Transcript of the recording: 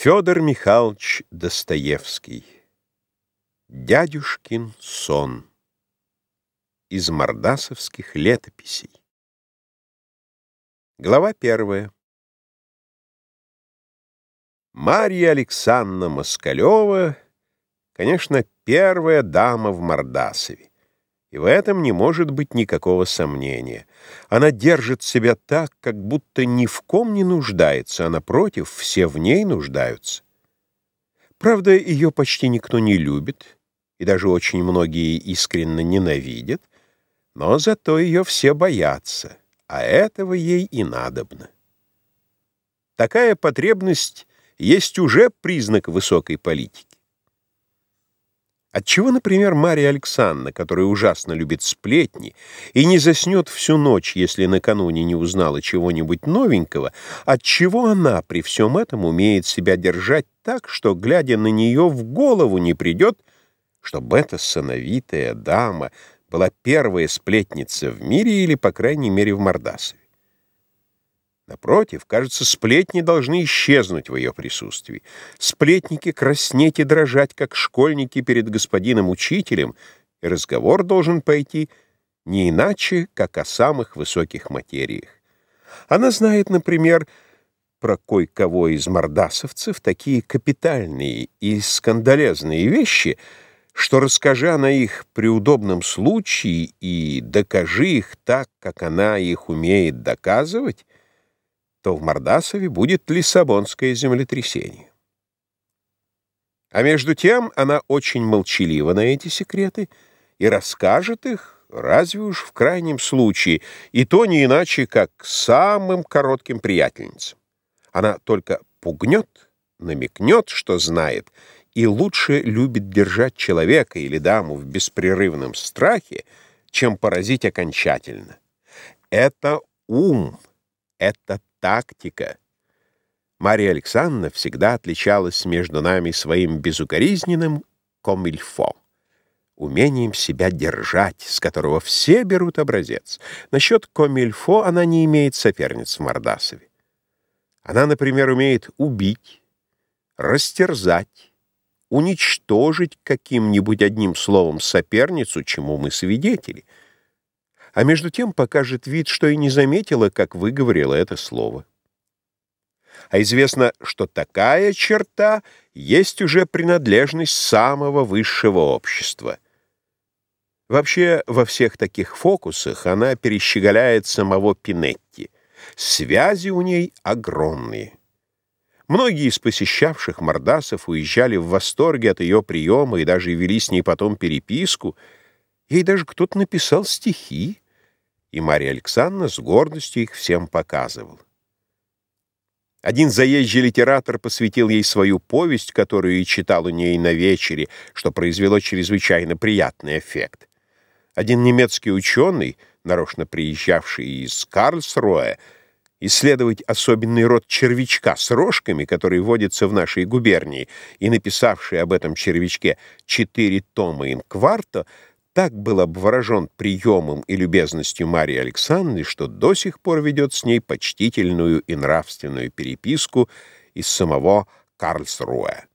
Федор Михайлович Достоевский. Дядюшкин сон. Из мордасовских летописей. Глава первая. Марья Александровна Москалева, конечно, первая дама в Мордасове. И в этом не может быть никакого сомнения. Она держит себя так, как будто ни в ком не нуждается, а напротив, все в ней нуждаются. Правда, ее почти никто не любит, и даже очень многие искренне ненавидят, но зато ее все боятся, а этого ей и надобно. Такая потребность есть уже признак высокой политики. Отчего, например, Мария Александровна, которая ужасно любит сплетни и не заснет всю ночь, если накануне не узнала чего-нибудь новенького, отчего она при всем этом умеет себя держать так, что, глядя на нее, в голову не придет, чтобы эта сыновитая дама была первая сплетница в мире или, по крайней мере, в Мордасове? Напротив, кажется, сплетни должны исчезнуть в ее присутствии. Сплетники краснеть и дрожать, как школьники перед господином-учителем, и разговор должен пойти не иначе, как о самых высоких материях. Она знает, например, про кое-кого из мордасовцев такие капитальные и скандалезные вещи, что, расскажи она их при удобном случае и докажи их так, как она их умеет доказывать, то в Мордасове будет Лиссабонское землетрясение. А между тем она очень молчалива на эти секреты и расскажет их, разве уж в крайнем случае, и то не иначе, как самым коротким приятельницам. Она только пугнет, намекнет, что знает, и лучше любит держать человека или даму в беспрерывном страхе, чем поразить окончательно. Это ум, это тактика. Мария Александровна всегда отличалась между нами своим безукоризненным комильфо, умением себя держать, с которого все берут образец. Насчет комильфо она не имеет соперниц в Мордасове. Она, например, умеет убить, растерзать, уничтожить каким-нибудь одним словом соперницу, чему мы свидетели — а между тем покажет вид, что и не заметила, как выговорила это слово. А известно, что такая черта есть уже принадлежность самого высшего общества. Вообще, во всех таких фокусах она перещеголяет самого Пинетти. Связи у ней огромные. Многие из посещавших Мордасов уезжали в восторге от ее приема и даже вели с ней потом переписку — Ей даже кто-то написал стихи, и Марья Александровна с гордостью их всем показывала. Один заезжий литератор посвятил ей свою повесть, которую и читал у ней на вечере, что произвело чрезвычайно приятный эффект. Один немецкий ученый, нарочно приезжавший из Карлсруэ, исследовать особенный род червячка с рожками, который водится в нашей губернии, и написавший об этом червячке четыре тома инкварто, так был обворожен приемом и любезностью Марии Александровны, что до сих пор ведет с ней почтительную и нравственную переписку из самого Карлсруэ.